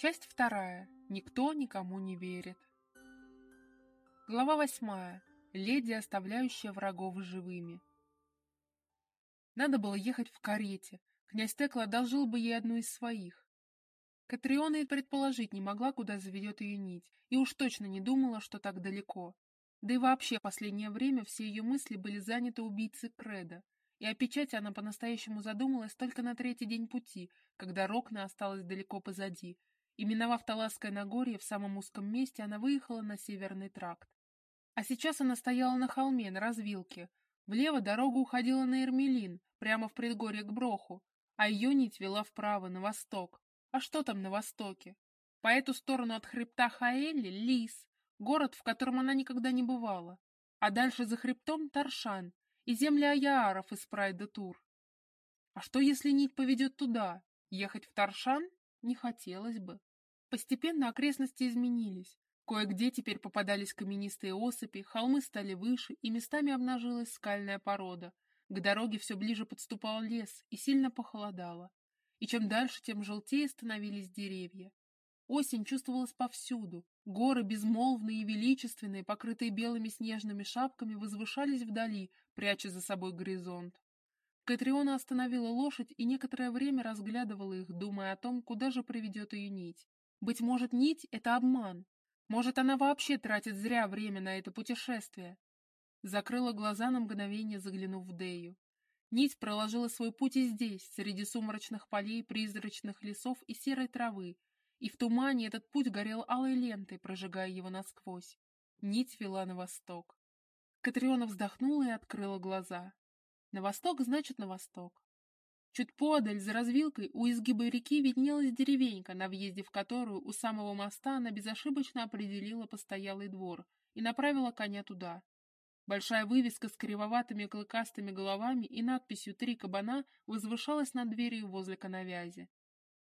Часть вторая. Никто никому не верит. Глава восьмая. Леди, оставляющая врагов живыми. Надо было ехать в карете. Князь Текла одолжил бы ей одну из своих. Катриона и предположить не могла, куда заведет ее нить, и уж точно не думала, что так далеко. Да и вообще, последнее время все ее мысли были заняты убийцей Креда, и о печати она по-настоящему задумалась только на третий день пути, когда Рокна осталась далеко позади, и, миновав Таласское Нагорье, в самом узком месте она выехала на Северный тракт. А сейчас она стояла на холме, на развилке. Влево дорога уходила на Эрмелин, прямо в предгорье к Броху, а ее нить вела вправо, на восток. А что там на востоке? По эту сторону от хребта Хаэли — Лис, город, в котором она никогда не бывала. А дальше за хребтом — Таршан и земли Аяров из Прайда-Тур. А что, если нить поведет туда? Ехать в Таршан? Не хотелось бы. Постепенно окрестности изменились. Кое-где теперь попадались каменистые осыпи, холмы стали выше, и местами обнажилась скальная порода. К дороге все ближе подступал лес, и сильно похолодало. И чем дальше, тем желтее становились деревья. Осень чувствовалась повсюду. Горы, безмолвные и величественные, покрытые белыми снежными шапками, возвышались вдали, пряча за собой горизонт. Катриона остановила лошадь и некоторое время разглядывала их, думая о том, куда же приведет ее нить. Быть может, нить — это обман. Может, она вообще тратит зря время на это путешествие. Закрыла глаза на мгновение, заглянув в Дею. Нить проложила свой путь и здесь, среди сумрачных полей, призрачных лесов и серой травы, и в тумане этот путь горел алой лентой, прожигая его насквозь. Нить вела на восток. Катриона вздохнула и открыла глаза. На восток значит на восток. Чуть подаль, за развилкой, у изгиба реки виднелась деревенька, на въезде в которую у самого моста она безошибочно определила постоялый двор и направила коня туда. Большая вывеска с кривоватыми клыкастыми головами и надписью «Три кабана» возвышалась над дверью возле коновязи.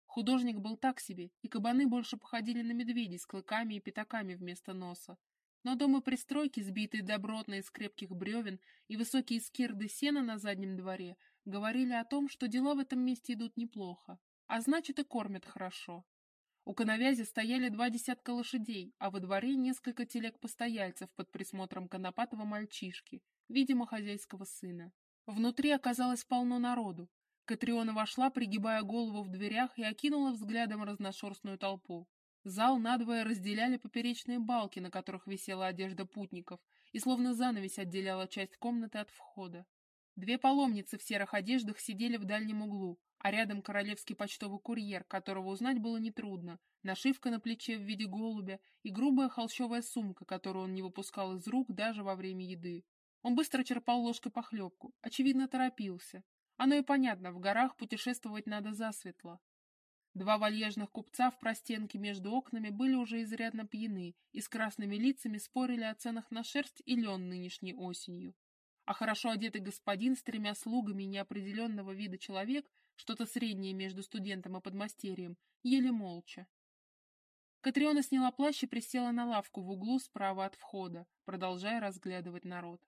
Художник был так себе, и кабаны больше походили на медведей с клыками и пятаками вместо носа. Но дома пристройки, сбитые добротно из крепких бревен, и высокие скирды сена на заднем дворе говорили о том, что дела в этом месте идут неплохо, а значит и кормят хорошо. У коновязи стояли два десятка лошадей, а во дворе несколько телег-постояльцев под присмотром конопатого мальчишки, видимо, хозяйского сына. Внутри оказалось полно народу. Катриона вошла, пригибая голову в дверях, и окинула взглядом разношерстную толпу. Зал надвое разделяли поперечные балки, на которых висела одежда путников, и словно занавесь отделяла часть комнаты от входа. Две паломницы в серых одеждах сидели в дальнем углу, а рядом королевский почтовый курьер, которого узнать было нетрудно, нашивка на плече в виде голубя и грубая холщовая сумка, которую он не выпускал из рук даже во время еды. Он быстро черпал ложкой похлебку, очевидно торопился. Оно и понятно, в горах путешествовать надо засветло. Два вальежных купца в простенке между окнами были уже изрядно пьяны и с красными лицами спорили о ценах на шерсть и лен нынешней осенью. А хорошо одетый господин с тремя слугами неопределенного вида человек, что-то среднее между студентом и подмастерьем, еле молча. Катриона сняла плащ и присела на лавку в углу справа от входа, продолжая разглядывать народ.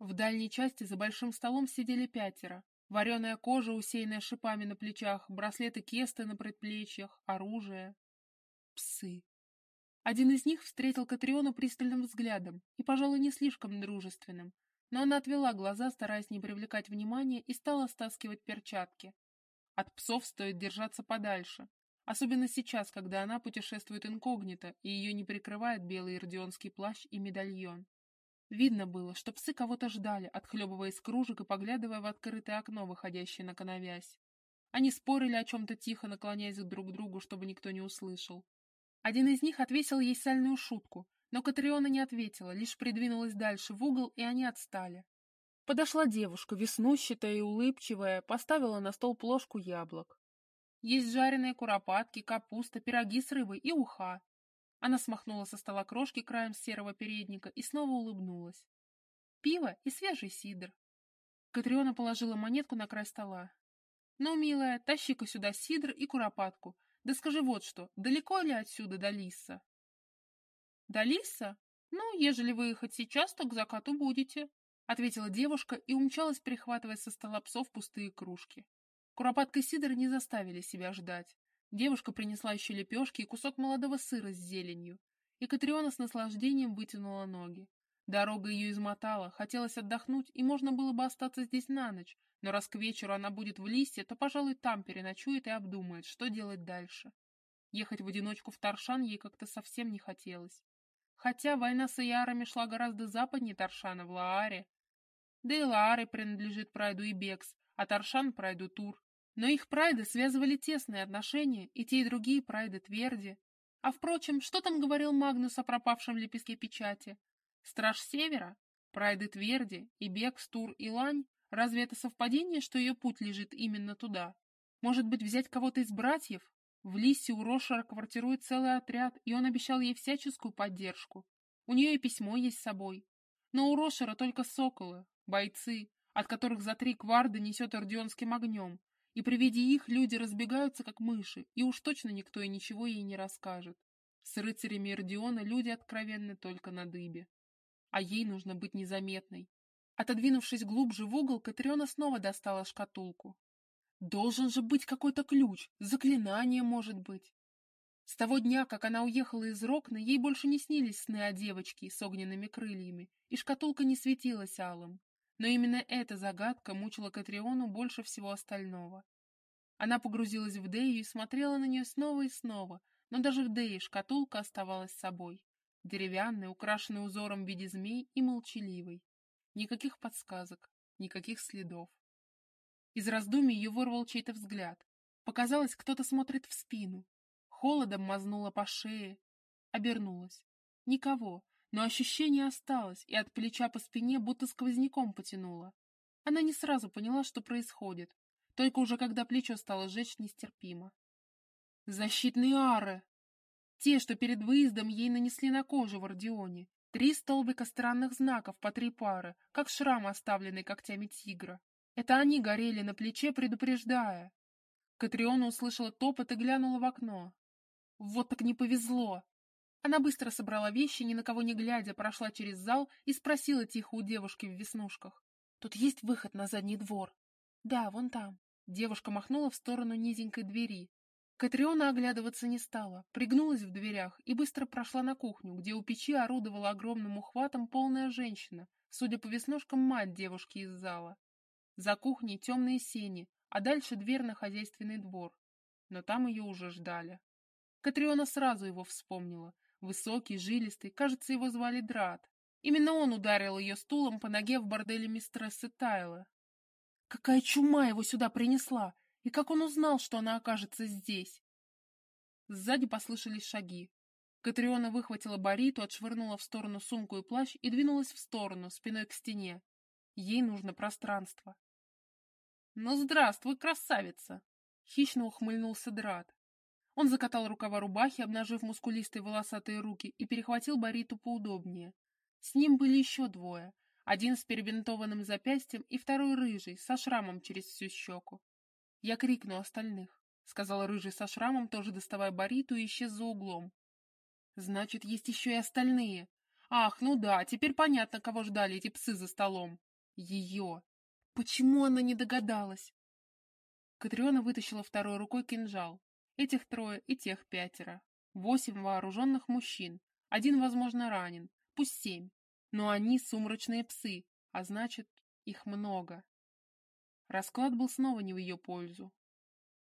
В дальней части за большим столом сидели пятеро, Вареная кожа, усеянная шипами на плечах, браслеты-кесты на предплечьях, оружие. Псы. Один из них встретил Катриону пристальным взглядом и, пожалуй, не слишком дружественным, но она отвела глаза, стараясь не привлекать внимания, и стала стаскивать перчатки. От псов стоит держаться подальше, особенно сейчас, когда она путешествует инкогнито, и ее не прикрывает белый ирдионский плащ и медальон. Видно было, что псы кого-то ждали, отхлебывая из кружек и поглядывая в открытое окно, выходящее на коновязь. Они спорили о чем-то тихо, наклоняясь друг к другу, чтобы никто не услышал. Один из них отвесил ей сальную шутку, но Катриона не ответила, лишь придвинулась дальше в угол, и они отстали. Подошла девушка, веснущатая и улыбчивая, поставила на стол плошку яблок. Есть жареные куропатки, капуста, пироги с рыбой и уха. Она смахнула со стола крошки краем серого передника и снова улыбнулась. Пиво и свежий сидр. Катриона положила монетку на край стола. «Ну, милая, тащи-ка сюда сидр и куропатку. Да скажи вот что, далеко ли отсюда до Лиса?» «До Лиса? Ну, ежели выехать сейчас, то к закату будете», — ответила девушка и умчалась, прихватывая со стола псов пустые кружки. Куропатка и сидр не заставили себя ждать. Девушка принесла еще лепешки и кусок молодого сыра с зеленью, и Катриона с наслаждением вытянула ноги. Дорога ее измотала, хотелось отдохнуть, и можно было бы остаться здесь на ночь, но раз к вечеру она будет в листе, то, пожалуй, там переночует и обдумает, что делать дальше. Ехать в одиночку в Таршан ей как-то совсем не хотелось. Хотя война с Иярами шла гораздо западнее Таршана, в Лааре. Да и Лааре принадлежит Прайду и Бекс, а Таршан — Прайду Тур. Но их прайды связывали тесные отношения, и те, и другие прайды тверди. А впрочем, что там говорил Магнус о пропавшем лепестке печати? Страж Севера? Прайды Тверди и Бекс, Тур и Лань? Разве это совпадение, что ее путь лежит именно туда? Может быть, взять кого-то из братьев? В Лисе у Рошера квартирует целый отряд, и он обещал ей всяческую поддержку. У нее и письмо есть с собой. Но у Рошера только соколы, бойцы, от которых за три кварда несет ордионским огнем, и при виде их люди разбегаются, как мыши, и уж точно никто и ничего ей не расскажет. С рыцарями Ордиона люди откровенны только на дыбе. А ей нужно быть незаметной. Отодвинувшись глубже в угол, Катриона снова достала шкатулку. Должен же быть какой-то ключ, заклинание, может быть. С того дня, как она уехала из Рокна, ей больше не снились сны о девочке с огненными крыльями, и шкатулка не светилась алым. Но именно эта загадка мучила Катриону больше всего остального. Она погрузилась в Дею и смотрела на нее снова и снова, но даже в Дее шкатулка оставалась собой. Деревянной, украшенной узором в виде змей и молчаливой. Никаких подсказок, никаких следов. Из раздумий ее вырвал чей-то взгляд. Показалось, кто-то смотрит в спину. Холодом мазнула по шее. Обернулась. Никого, но ощущение осталось, и от плеча по спине будто сквозняком потянуло. Она не сразу поняла, что происходит, только уже когда плечо стало жечь нестерпимо. Защитные ары! Те, что перед выездом ей нанесли на кожу в Ордионе. Три столбика странных знаков по три пары, как шрам, оставленный когтями тигра. Это они горели на плече, предупреждая. Катриона услышала топот и глянула в окно. Вот так не повезло! Она быстро собрала вещи, ни на кого не глядя, прошла через зал и спросила тихо у девушки в веснушках. «Тут есть выход на задний двор?» «Да, вон там». Девушка махнула в сторону низенькой двери. Катриона оглядываться не стала, пригнулась в дверях и быстро прошла на кухню, где у печи орудовала огромным ухватом полная женщина, судя по веснушкам, мать девушки из зала. За кухней темные сени, а дальше дверь на хозяйственный двор. Но там ее уже ждали. Катриона сразу его вспомнила, Высокий, жилистый, кажется, его звали Драт. Именно он ударил ее стулом по ноге в борделе мистерессы Тайла. Какая чума его сюда принесла! И как он узнал, что она окажется здесь? Сзади послышались шаги. Катриона выхватила Бариту, отшвырнула в сторону сумку и плащ и двинулась в сторону, спиной к стене. Ей нужно пространство. «Ну, здравствуй, красавица!» — хищно ухмыльнулся Драт. Он закатал рукава рубахи, обнажив мускулистые волосатые руки, и перехватил Бариту поудобнее. С ним были еще двое. Один с перебинтованным запястьем и второй рыжий, со шрамом через всю щеку. «Я крикну остальных», — сказал рыжий со шрамом, тоже доставая Бариту и исчез за углом. «Значит, есть еще и остальные. Ах, ну да, теперь понятно, кого ждали эти псы за столом. Ее. Почему она не догадалась?» Катриона вытащила второй рукой кинжал, Этих трое и тех пятеро. Восемь вооруженных мужчин. Один, возможно, ранен. Пусть семь. Но они сумрачные псы, а значит, их много. Расклад был снова не в ее пользу.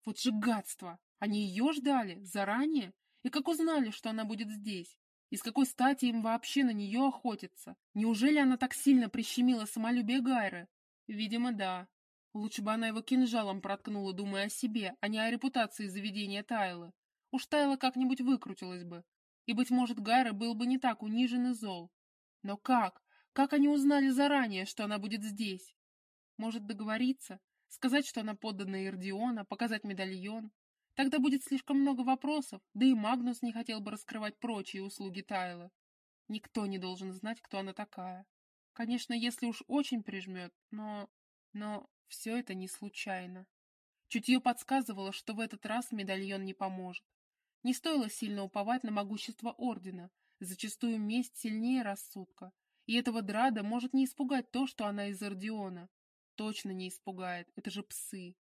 Вот же гадство! Они ее ждали? Заранее? И как узнали, что она будет здесь? И с какой стати им вообще на нее охотиться? Неужели она так сильно прищемила самолюбие Гайры? Видимо, да. Лучше бы она его кинжалом проткнула, думая о себе, а не о репутации заведения Тайлы. Уж Тайла как-нибудь выкрутилась бы. И, быть может, Гайра был бы не так унижен и зол. Но как? Как они узнали заранее, что она будет здесь? Может, договориться? Сказать, что она подданная Ирдиона, показать медальон? Тогда будет слишком много вопросов, да и Магнус не хотел бы раскрывать прочие услуги Тайлы. Никто не должен знать, кто она такая. Конечно, если уж очень прижмет, но... Но все это не случайно. Чутье подсказывало, что в этот раз медальон не поможет. Не стоило сильно уповать на могущество Ордена, зачастую месть сильнее рассудка, и этого Драда может не испугать то, что она из Ордиона. Точно не испугает, это же псы.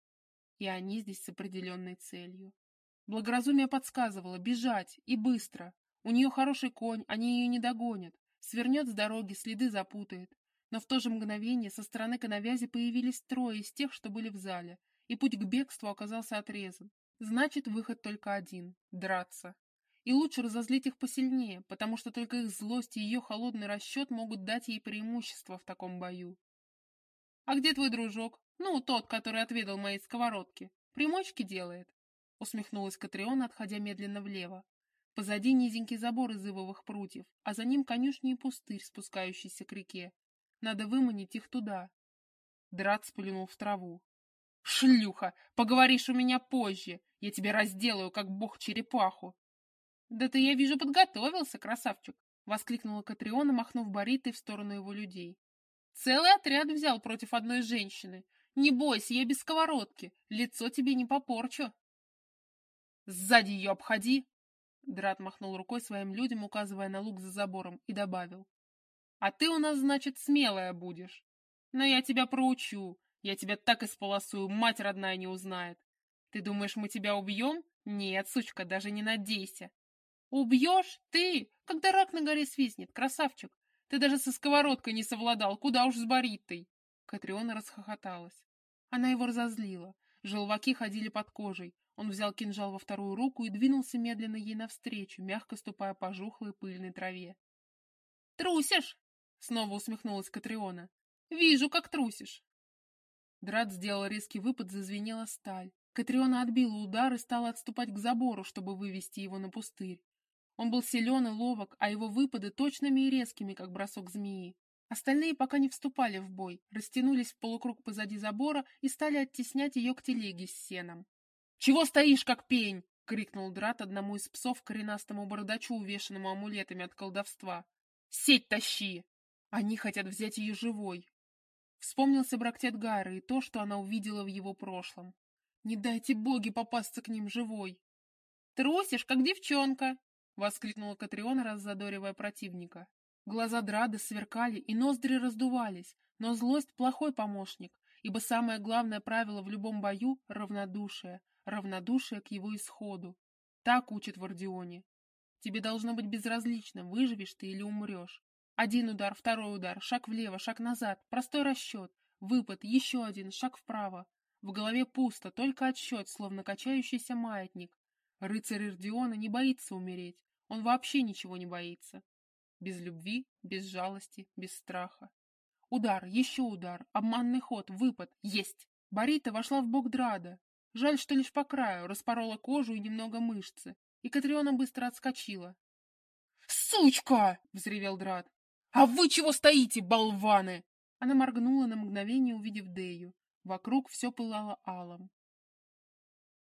И они здесь с определенной целью. Благоразумие подсказывало бежать и быстро. У нее хороший конь, они ее не догонят. Свернет с дороги, следы запутает. Но в то же мгновение со стороны коновязи появились трое из тех, что были в зале, и путь к бегству оказался отрезан. Значит, выход только один — драться. И лучше разозлить их посильнее, потому что только их злость и ее холодный расчет могут дать ей преимущество в таком бою. «А где твой дружок? Ну, тот, который отведал моей сковородки. Примочки делает?» Усмехнулась Катриона, отходя медленно влево. Позади низенький забор из ивовых прутьев, а за ним конюшни и пустырь, спускающийся к реке. Надо выманить их туда. Драт сплюнул в траву. «Шлюха! Поговоришь у меня позже! Я тебя разделаю, как бог черепаху!» «Да ты, я вижу, подготовился, красавчик!» — воскликнула Катриона, махнув баритой в сторону его людей. «Целый отряд взял против одной женщины. Не бойся, я без сковородки, лицо тебе не попорчу!» «Сзади ее обходи!» Драт махнул рукой своим людям, указывая на лук за забором, и добавил. «А ты у нас, значит, смелая будешь. Но я тебя проучу, я тебя так исполосую, мать родная не узнает. Ты думаешь, мы тебя убьем? Нет, сучка, даже не надейся. Убьешь? Ты? Когда рак на горе свистнет, красавчик. Ты даже со сковородкой не совладал, куда уж с баритой. Катриона расхохоталась. Она его разозлила. Желваки ходили под кожей. Он взял кинжал во вторую руку и двинулся медленно ей навстречу, мягко ступая по жухлой пыльной траве. «Трусишь!» — снова усмехнулась Катриона. «Вижу, как трусишь. Драт сделал резкий выпад, зазвенела сталь. Катриона отбила удар и стала отступать к забору, чтобы вывести его на пустырь. Он был силен и ловок, а его выпады точными и резкими, как бросок змеи. Остальные пока не вступали в бой, растянулись в полукруг позади забора и стали оттеснять ее к телеге с сеном. «Чего стоишь, как пень?» — крикнул Драт одному из псов коренастому бородачу, увешанному амулетами от колдовства. «Сеть тащи! Они хотят взять ее живой, Вспомнился брактет Гайры и то, что она увидела в его прошлом. «Не дайте боги попасться к ним живой!» «Трусишь, как девчонка!» — воскликнула Катриона, раззадоривая противника. Глаза Драда сверкали и ноздри раздувались, но злость — плохой помощник, ибо самое главное правило в любом бою — равнодушие, равнодушие к его исходу. Так учат в Ордионе. Тебе должно быть безразлично, выживешь ты или умрешь. Один удар, второй удар, шаг влево, шаг назад, простой расчет, выпад, еще один, шаг вправо. В голове пусто, только отсчет, словно качающийся маятник. Рыцарь Ирдиона не боится умереть, он вообще ничего не боится. Без любви, без жалости, без страха. Удар, еще удар, обманный ход, выпад, есть. Борита вошла в бок Драда. Жаль, что лишь по краю, распорола кожу и немного мышцы. И Катриона быстро отскочила. «Сучка!» — взревел Драд. «А вы чего стоите, болваны?» Она моргнула на мгновение, увидев Дею. Вокруг все пылало алом.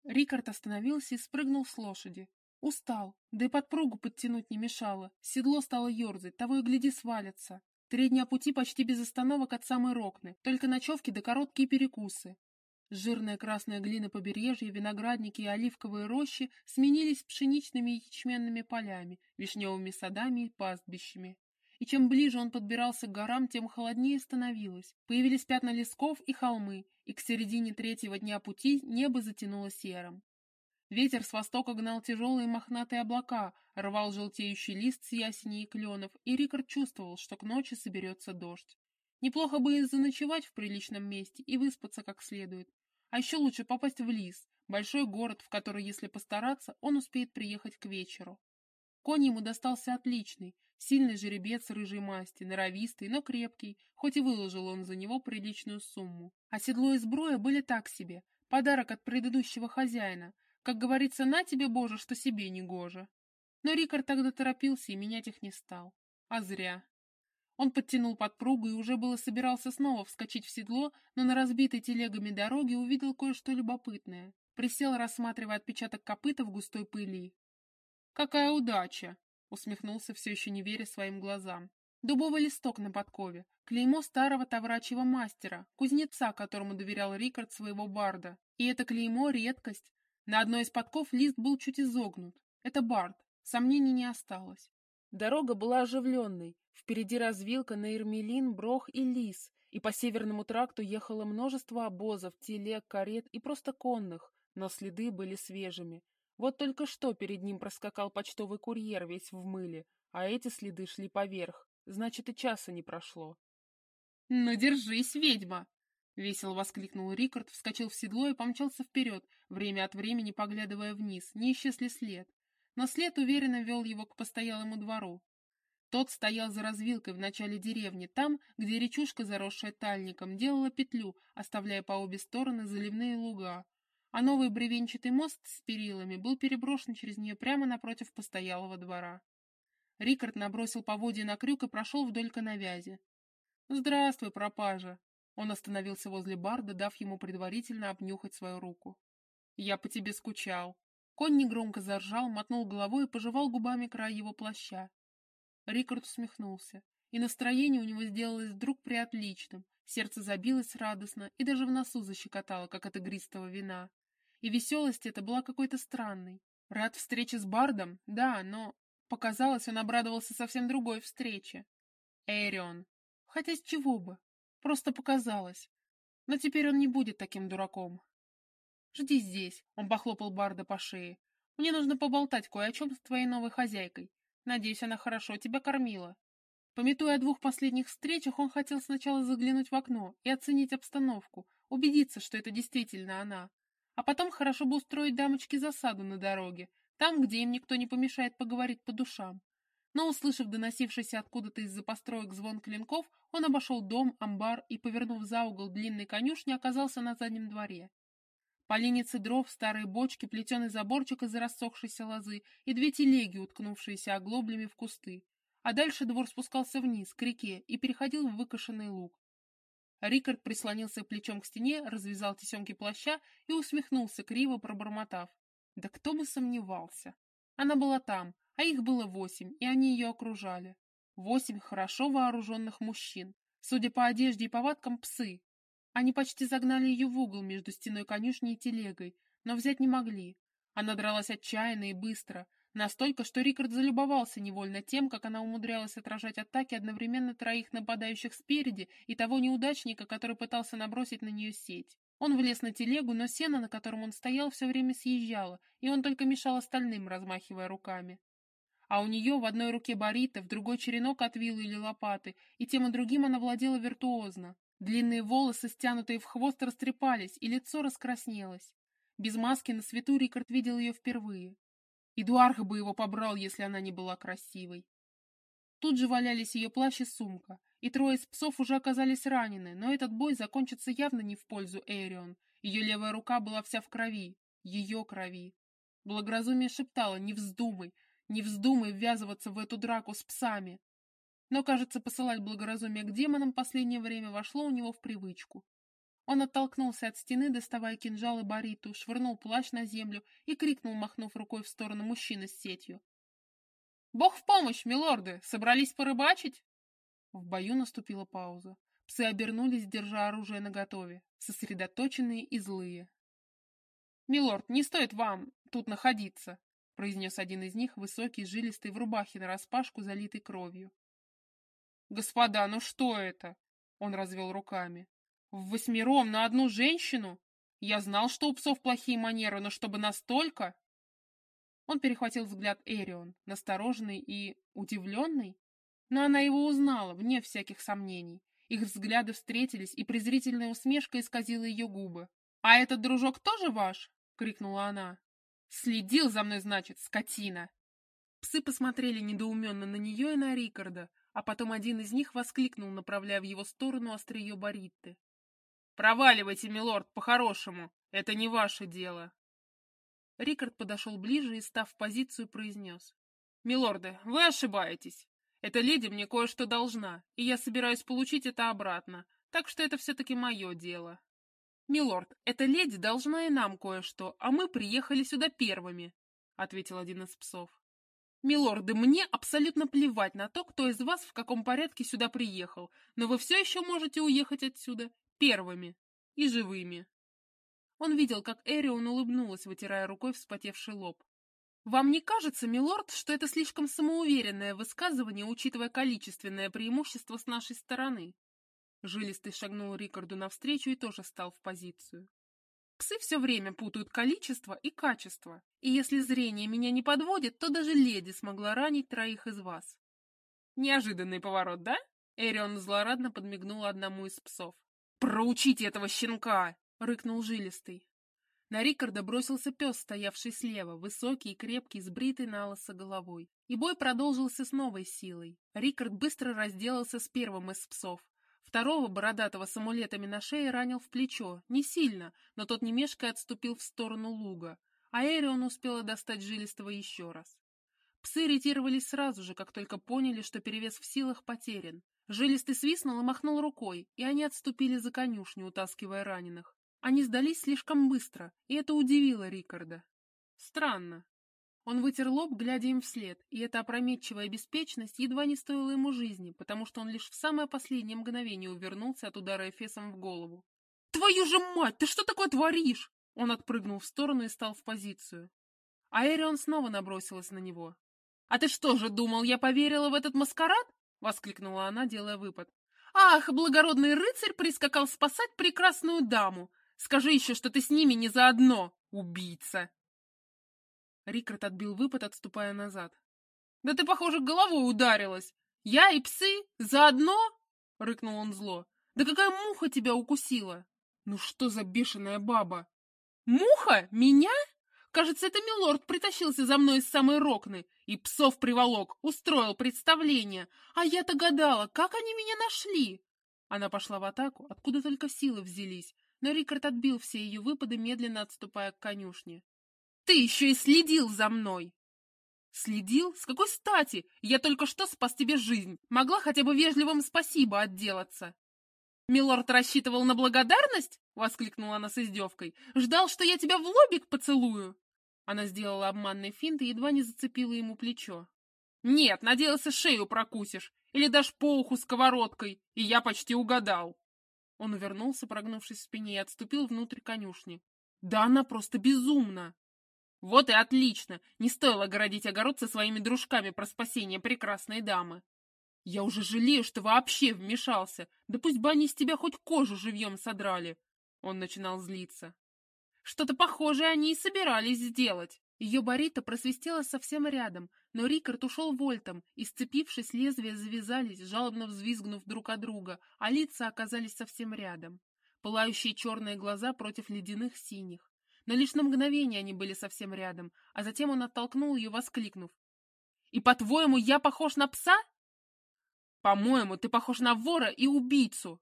Рикард остановился и спрыгнул с лошади. Устал, да и подпругу подтянуть не мешало. Седло стало ерзать, того и гляди свалится. Три дня пути почти без остановок от самой Рокны, только ночевки да короткие перекусы. Жирная красная глина побережья, виноградники и оливковые рощи сменились пшеничными и ячменными полями, вишневыми садами и пастбищами и чем ближе он подбирался к горам, тем холоднее становилось. Появились пятна лесков и холмы, и к середине третьего дня пути небо затянуло серым. Ветер с востока гнал тяжелые мохнатые облака, рвал желтеющий лист с ясеней и кленов, и Рикард чувствовал, что к ночи соберется дождь. Неплохо бы и заночевать в приличном месте и выспаться как следует. А еще лучше попасть в Лис, большой город, в который, если постараться, он успеет приехать к вечеру. Конь ему достался отличный, Сильный жеребец рыжей масти, норовистый, но крепкий, хоть и выложил он за него приличную сумму. А седло и сброя были так себе, подарок от предыдущего хозяина. Как говорится, на тебе, Боже, что себе не гоже. Но Рикард тогда торопился и менять их не стал. А зря. Он подтянул подпругу и уже было собирался снова вскочить в седло, но на разбитой телегами дороге увидел кое-что любопытное. Присел, рассматривая отпечаток копыта в густой пыли. «Какая удача!» усмехнулся, все еще не веря своим глазам. Дубовый листок на подкове, клеймо старого таврачьего мастера, кузнеца, которому доверял Рикард своего барда. И это клеймо — редкость. На одной из подков лист был чуть изогнут. Это бард, сомнений не осталось. Дорога была оживленной. Впереди развилка на Ирмелин, Брох и Лис, и по северному тракту ехало множество обозов, телег, карет и просто конных, но следы были свежими. Вот только что перед ним проскакал почтовый курьер весь в мыле, а эти следы шли поверх, значит и часа не прошло. «Ну, держись, ведьма!» — весело воскликнул Рикард, вскочил в седло и помчался вперед, время от времени поглядывая вниз, не исчез ли след. Но след уверенно вел его к постоялому двору. Тот стоял за развилкой в начале деревни, там, где речушка, заросшая тальником, делала петлю, оставляя по обе стороны заливные луга, а новый бревенчатый мост с перилами был переброшен через нее прямо напротив постоялого двора. Рикард набросил поводья на крюк и прошел вдоль коновязи. «Здравствуй, пропажа!» Он остановился возле барда, дав ему предварительно обнюхать свою руку. «Я по тебе скучал». Конь негромко заржал, мотнул головой и пожевал губами край его плаща. Рикард усмехнулся, и настроение у него сделалось вдруг приотличным, сердце забилось радостно и даже в носу защекотало, как от игристого вина. И веселость эта была какой-то странной. Рад встрече с Бардом? Да, но Показалось, он обрадовался совсем другой встрече. Эрион. Хотя с чего бы? Просто показалось. Но теперь он не будет таким дураком. «Жди здесь», — он похлопал Барда по шее. «Мне нужно поболтать кое о чем с твоей новой хозяйкой. Надеюсь, она хорошо тебя кормила». Пометуя о двух последних встречах, он хотел сначала заглянуть в окно и оценить обстановку, убедиться, что это действительно она. А потом хорошо бы устроить дамочке засаду на дороге, там, где им никто не помешает поговорить по душам. Но, услышав доносившийся откуда-то из-за построек звон клинков, он обошел дом, амбар и, повернув за угол длинной конюшни, оказался на заднем дворе. Полиницы дров, старые бочки, плетеный заборчик из рассохшейся лозы и две телеги, уткнувшиеся оглоблями в кусты. А дальше двор спускался вниз, к реке, и переходил в выкошенный луг. Рикард прислонился плечом к стене, развязал тесемки плаща и усмехнулся, криво пробормотав. Да кто бы сомневался. Она была там, а их было восемь, и они ее окружали. Восемь хорошо вооруженных мужчин. Судя по одежде и повадкам, псы. Они почти загнали ее в угол между стеной конюшни и телегой, но взять не могли. Она дралась отчаянно и быстро, настолько, что Рикард залюбовался невольно тем, как она умудрялась отражать атаки одновременно троих нападающих спереди и того неудачника, который пытался набросить на нее сеть. Он влез на телегу, но сено, на котором он стоял, все время съезжало, и он только мешал остальным, размахивая руками. А у нее в одной руке барита, в другой черенок от вилы или лопаты, и тем и другим она владела виртуозно. Длинные волосы, стянутые в хвост, растрепались, и лицо раскраснелось. Без маски на свету Рикард видел ее впервые. Эдуарх бы его побрал, если она не была красивой. Тут же валялись ее плащ и сумка, и трое из псов уже оказались ранены, но этот бой закончится явно не в пользу Эрион. Ее левая рука была вся в крови, ее крови. Благоразумие шептало «Не вздумай, не вздумай ввязываться в эту драку с псами!» Но, кажется, посылать благоразумие к демонам последнее время вошло у него в привычку. Он оттолкнулся от стены, доставая кинжал и бариту, швырнул плащ на землю и крикнул, махнув рукой в сторону мужчины с сетью. «Бог в помощь, милорды! Собрались порыбачить?» В бою наступила пауза. Псы обернулись, держа оружие наготове, сосредоточенные и злые. «Милорд, не стоит вам тут находиться», — произнес один из них, высокий, жилистый, в рубахе нараспашку, залитой кровью. «Господа, ну что это?» — он развел руками. «В восьмером на одну женщину? Я знал, что у псов плохие манеры, но чтобы настолько...» Он перехватил взгляд Эрион, настороженный и удивленный. Но она его узнала, вне всяких сомнений. Их взгляды встретились, и презрительная усмешка исказила ее губы. «А этот дружок тоже ваш?» — крикнула она. «Следил за мной, значит, скотина!» Псы посмотрели недоуменно на нее и на Рикарда, а потом один из них воскликнул, направляя в его сторону острие баритты. «Проваливайте, милорд, по-хорошему! Это не ваше дело!» Рикард подошел ближе и, став в позицию, произнес. «Милорды, вы ошибаетесь. Эта леди мне кое-что должна, и я собираюсь получить это обратно, так что это все-таки мое дело. Милорд, эта леди должна и нам кое-что, а мы приехали сюда первыми, — ответил один из псов. Милорды, мне абсолютно плевать на то, кто из вас в каком порядке сюда приехал, но вы все еще можете уехать отсюда первыми и живыми. Он видел, как Эрион улыбнулась, вытирая рукой вспотевший лоб. Вам не кажется, милорд, что это слишком самоуверенное высказывание, учитывая количественное преимущество с нашей стороны? Жилистый шагнул Рикарду навстречу и тоже стал в позицию. Псы все время путают количество и качество, и если зрение меня не подводит, то даже леди смогла ранить троих из вас. Неожиданный поворот, да? Эрион злорадно подмигнул одному из псов. «Проучите этого щенка!» — рыкнул жилистый. На Рикарда бросился пес, стоявший слева, высокий и крепкий, с бритой на головой. И бой продолжился с новой силой. Рикард быстро разделался с первым из псов. Второго, бородатого с амулетами на шее, ранил в плечо. Не сильно, но тот не отступил в сторону луга. А Эрион успела достать жилистого еще раз. Псы ретировались сразу же, как только поняли, что перевес в силах потерян. Жилистый свистнул и махнул рукой, и они отступили за конюшню, утаскивая раненых. Они сдались слишком быстро, и это удивило Рикарда. Странно. Он вытер лоб, глядя им вслед, и эта опрометчивая беспечность едва не стоила ему жизни, потому что он лишь в самое последнее мгновение увернулся от удара Эфесом в голову. «Твою же мать, ты что такое творишь?» Он отпрыгнул в сторону и стал в позицию. А Эрион снова набросилась на него. «А ты что же думал, я поверила в этот маскарад?» — воскликнула она, делая выпад. «Ах, благородный рыцарь прискакал спасать прекрасную даму! Скажи еще, что ты с ними не заодно, убийца!» Рикард отбил выпад, отступая назад. «Да ты, похоже, головой ударилась! Я и псы заодно?» — рыкнул он зло. «Да какая муха тебя укусила?» «Ну что за бешеная баба?» «Муха? Меня?» Кажется, это милорд притащился за мной из самой Рокны и псов приволок, устроил представление. А я-то гадала, как они меня нашли. Она пошла в атаку, откуда только силы взялись, но Рикард отбил все ее выпады, медленно отступая к конюшне. «Ты еще и следил за мной!» «Следил? С какой стати? Я только что спас тебе жизнь. Могла хотя бы вежливым спасибо отделаться». «Милорд рассчитывал на благодарность?» — воскликнула она с издевкой. «Ждал, что я тебя в лобик поцелую?» Она сделала обманный финт и едва не зацепила ему плечо. «Нет, надеялся, шею прокусишь. Или дашь по уху сковородкой, и я почти угадал». Он увернулся, прогнувшись в спине, и отступил внутрь конюшни. «Да она просто безумна!» «Вот и отлично! Не стоило городить огород со своими дружками про спасение прекрасной дамы!» «Я уже жалею, что вообще вмешался! Да пусть бы они с тебя хоть кожу живьем содрали!» Он начинал злиться. Что-то похожее они и собирались сделать. Ее барита просвистела совсем рядом, но Рикард ушел вольтом, и, сцепившись, лезвия завязались, жалобно взвизгнув друг от друга, а лица оказались совсем рядом. Пылающие черные глаза против ледяных синих. Но лишь на мгновение они были совсем рядом, а затем он оттолкнул ее, воскликнув. «И, по-твоему, я похож на пса?» «По-моему, ты похож на вора и убийцу!»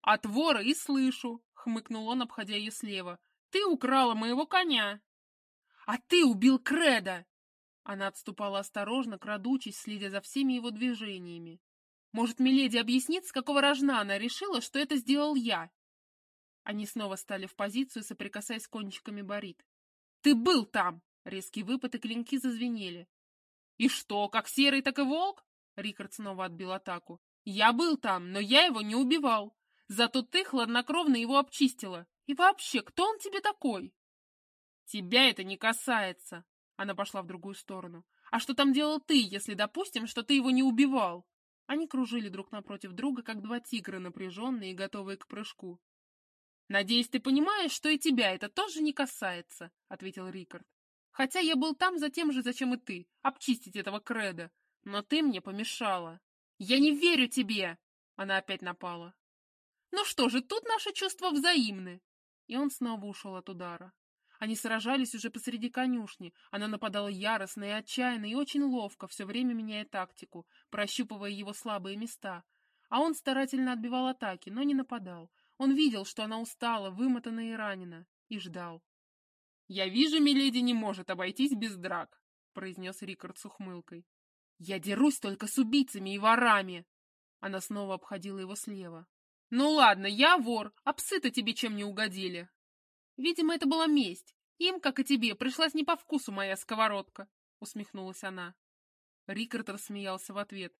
«От вора и слышу!» — хмыкнул он, обходя ее слева. «Ты украла моего коня!» «А ты убил Креда!» Она отступала осторожно, крадучись, следя за всеми его движениями. «Может, Миледи объяснит, с какого рожна она решила, что это сделал я?» Они снова стали в позицию, соприкасаясь кончиками барит. «Ты был там!» Резкий выпад и клинки зазвенели. «И что, как серый, так и волк?» Рикард снова отбил атаку. «Я был там, но я его не убивал. Зато ты хладнокровно его обчистила. И вообще, кто он тебе такой?» «Тебя это не касается!» Она пошла в другую сторону. «А что там делал ты, если допустим, что ты его не убивал?» Они кружили друг напротив друга, как два тигра, напряженные и готовые к прыжку. «Надеюсь, ты понимаешь, что и тебя это тоже не касается», — ответил Рикард. «Хотя я был там за тем же, зачем и ты, обчистить этого креда. Но ты мне помешала». «Я не верю тебе!» Она опять напала. «Ну что же, тут наши чувства взаимны». И он снова ушел от удара. Они сражались уже посреди конюшни. Она нападала яростно и отчаянно, и очень ловко, все время меняя тактику, прощупывая его слабые места. А он старательно отбивал атаки, но не нападал. Он видел, что она устала, вымотана и ранена, и ждал. «Я вижу, Миледи не может обойтись без драк», — произнес Рикард с ухмылкой. «Я дерусь только с убийцами и ворами!» Она снова обходила его слева. «Ну ладно, я вор, а псы-то тебе чем не угодили?» Видимо, это была месть. Им, как и тебе, пришлась не по вкусу моя сковородка, усмехнулась она. Рикард рассмеялся в ответ.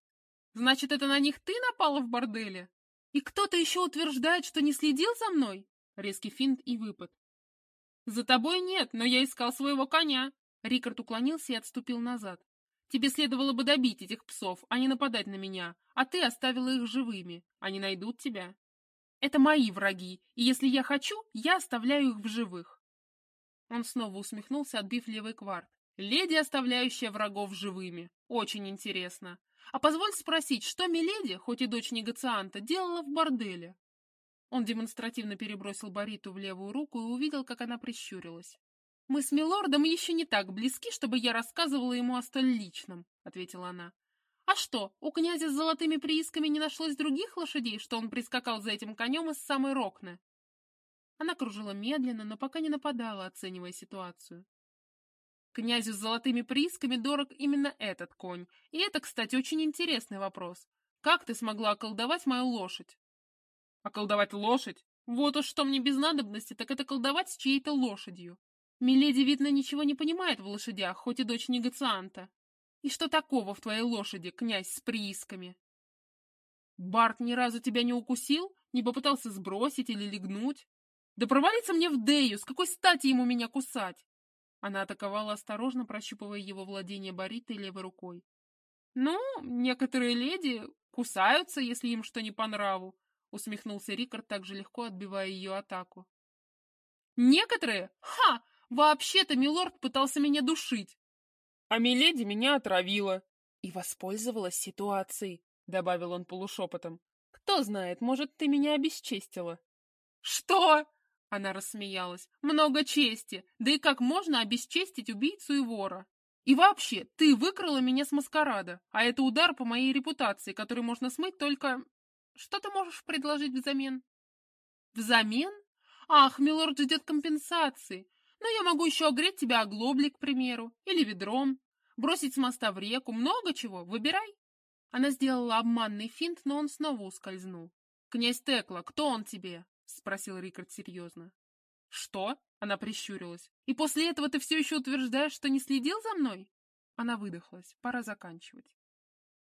Значит, это на них ты напала в борделе? И кто-то еще утверждает, что не следил за мной? Резкий финт и выпад. За тобой нет, но я искал своего коня. Рикард уклонился и отступил назад. Тебе следовало бы добить этих псов, а не нападать на меня, а ты оставила их живыми. Они найдут тебя. Это мои враги, и если я хочу, я оставляю их в живых. Он снова усмехнулся, отбив левый кварт. Леди, оставляющая врагов живыми. Очень интересно. А позволь спросить, что Миледи, хоть и дочь негацианта, делала в борделе? Он демонстративно перебросил Бариту в левую руку и увидел, как она прищурилась. «Мы с Милордом еще не так близки, чтобы я рассказывала ему о столь личном», — ответила она. «А что, у князя с золотыми приисками не нашлось других лошадей, что он прискакал за этим конем из самой Рокны?» Она кружила медленно, но пока не нападала, оценивая ситуацию. Князю с золотыми приисками дорог именно этот конь. И это, кстати, очень интересный вопрос. Как ты смогла околдовать мою лошадь? Околдовать лошадь? Вот уж что мне без надобности, так это колдовать с чьей-то лошадью. Миледи, видно, ничего не понимает в лошадях, хоть и дочь негацианта. И что такого в твоей лошади, князь с приисками? Барт ни разу тебя не укусил? Не попытался сбросить или легнуть? Да провалиться мне в Дею, с какой стати ему меня кусать? Она атаковала осторожно, прощупывая его владение Боритой левой рукой. «Ну, некоторые леди кусаются, если им что не по нраву», усмехнулся Рикард, так же легко отбивая ее атаку. «Некоторые? Ха! Вообще-то милорд пытался меня душить!» «А миледи меня отравила!» «И воспользовалась ситуацией», — добавил он полушепотом. «Кто знает, может, ты меня обесчестила?» «Что?» Она рассмеялась. «Много чести! Да и как можно обесчестить убийцу и вора? И вообще, ты выкрала меня с маскарада, а это удар по моей репутации, который можно смыть только... Что ты можешь предложить взамен?» «Взамен? Ах, милорд ждет компенсации. Но я могу еще огреть тебя оглоблей, к примеру, или ведром, бросить с моста в реку, много чего, выбирай». Она сделала обманный финт, но он снова ускользнул. «Князь Текла, кто он тебе?» — спросил Рикард серьезно. «Что?» — она прищурилась. «И после этого ты все еще утверждаешь, что не следил за мной?» Она выдохлась. Пора заканчивать.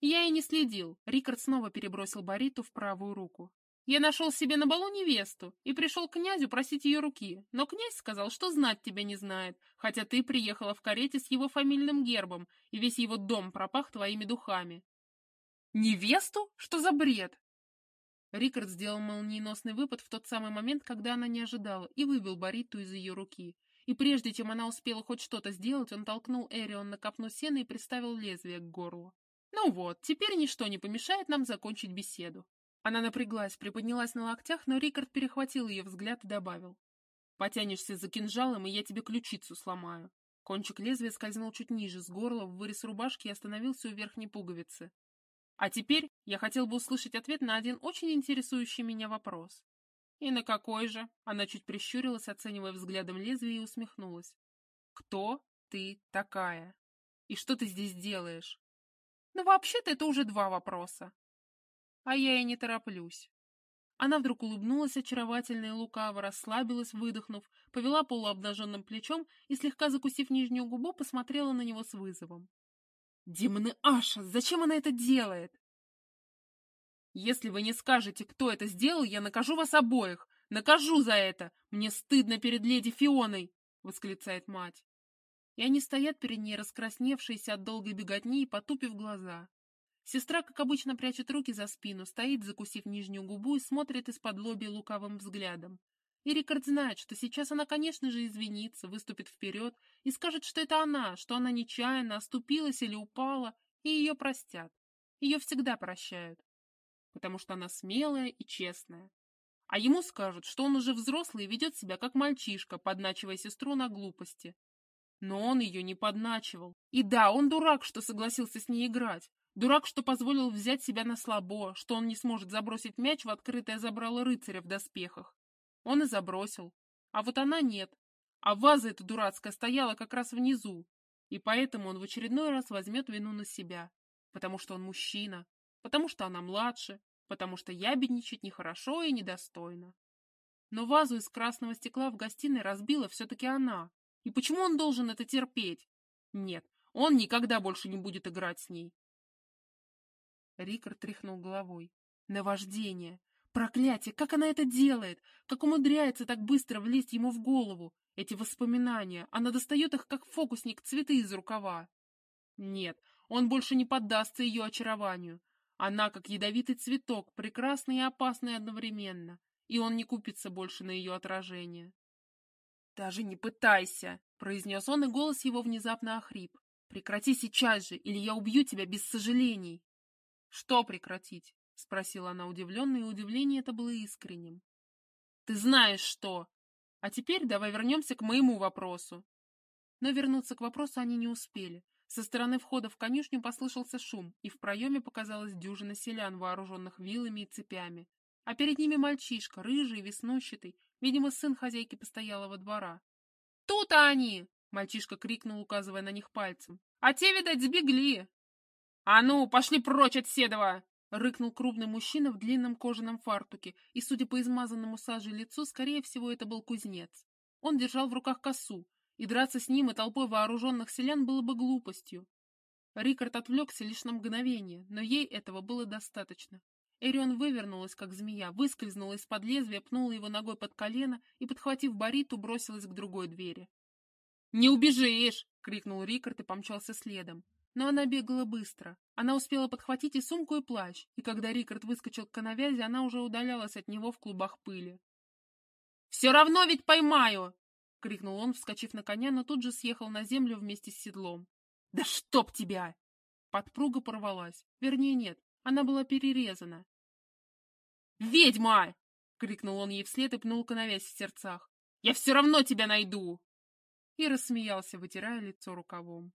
«Я и не следил». Рикард снова перебросил Бариту в правую руку. «Я нашел себе на балу невесту и пришел к князю просить ее руки, но князь сказал, что знать тебя не знает, хотя ты приехала в карете с его фамильным гербом, и весь его дом пропах твоими духами». «Невесту? Что за бред?» Рикард сделал молниеносный выпад в тот самый момент, когда она не ожидала, и выбил Бариту из ее руки. И прежде чем она успела хоть что-то сделать, он толкнул Эрион на копну сена и приставил лезвие к горлу. «Ну вот, теперь ничто не помешает нам закончить беседу». Она напряглась, приподнялась на локтях, но Рикард перехватил ее взгляд и добавил. «Потянешься за кинжалом, и я тебе ключицу сломаю». Кончик лезвия скользнул чуть ниже, с горла, в вырез рубашки и остановился у верхней пуговицы. А теперь я хотел бы услышать ответ на один очень интересующий меня вопрос. И на какой же? Она чуть прищурилась, оценивая взглядом лезвие, и усмехнулась. Кто ты такая? И что ты здесь делаешь? Ну, вообще-то это уже два вопроса. А я и не тороплюсь. Она вдруг улыбнулась очаровательно и лукаво, расслабилась, выдохнув, повела полуобнаженным плечом и, слегка закусив нижнюю губу, посмотрела на него с вызовом. Демоны Аша, зачем она это делает? Если вы не скажете, кто это сделал, я накажу вас обоих. Накажу за это. Мне стыдно перед леди Фионой, восклицает мать. И они стоят перед ней, раскрасневшиеся от долгой беготни и потупив глаза. Сестра, как обычно, прячет руки за спину, стоит, закусив нижнюю губу и смотрит из-под лоби лукавым взглядом. И Рикард знает, что сейчас она, конечно же, извинится, выступит вперед и скажет, что это она, что она нечаянно оступилась или упала, и ее простят. Ее всегда прощают, потому что она смелая и честная. А ему скажут, что он уже взрослый и ведет себя как мальчишка, подначивая сестру на глупости. Но он ее не подначивал. И да, он дурак, что согласился с ней играть. Дурак, что позволил взять себя на слабо, что он не сможет забросить мяч в открытое забрало рыцаря в доспехах. Он и забросил. А вот она нет. А ваза эта дурацкая стояла как раз внизу. И поэтому он в очередной раз возьмет вину на себя. Потому что он мужчина. Потому что она младше. Потому что ябедничать нехорошо и недостойно. Но вазу из красного стекла в гостиной разбила все-таки она. И почему он должен это терпеть? Нет, он никогда больше не будет играть с ней. Рикард тряхнул головой. Наваждение. Проклятие, как она это делает? Как умудряется так быстро влезть ему в голову? Эти воспоминания. Она достает их, как фокусник, цветы из рукава. Нет, он больше не поддастся ее очарованию. Она, как ядовитый цветок, прекрасна и опасна одновременно. и он не купится больше на ее отражение. «Даже не пытайся!» — произнес он, и голос его внезапно охрип. «Прекрати сейчас же, или я убью тебя без сожалений!» «Что прекратить?» — спросила она удивленно, и удивление это было искренним. «Ты знаешь что! А теперь давай вернемся к моему вопросу!» Но вернуться к вопросу они не успели. Со стороны входа в конюшню послышался шум, и в проеме показалась дюжина селян, вооруженных вилами и цепями. А перед ними мальчишка, рыжий, веснущатый, видимо, сын хозяйки постоялого двора. «Тут они!» — мальчишка крикнул, указывая на них пальцем. «А те, видать, сбегли!» «А ну, пошли прочь от Седова!» — рыкнул крупный мужчина в длинном кожаном фартуке, и, судя по измазанному сажей лицу, скорее всего, это был кузнец. Он держал в руках косу, и драться с ним и толпой вооруженных селян было бы глупостью. Рикард отвлекся лишь на мгновение, но ей этого было достаточно. Эрион вывернулась, как змея, выскользнула из-под лезвия, пнула его ногой под колено и, подхватив Бариту, бросилась к другой двери. «Не убежишь!» — крикнул Рикард и помчался следом. Но она бегала быстро. Она успела подхватить и сумку, и плащ, и когда Рикард выскочил к коновязи, она уже удалялась от него в клубах пыли. «Все равно ведь поймаю!» — крикнул он, вскочив на коня, но тут же съехал на землю вместе с седлом. «Да чтоб тебя!» Подпруга порвалась. Вернее, нет, она была перерезана. «Ведьма!» — крикнул он ей вслед и пнул коновязь в сердцах. «Я все равно тебя найду!» И рассмеялся, вытирая лицо рукавом.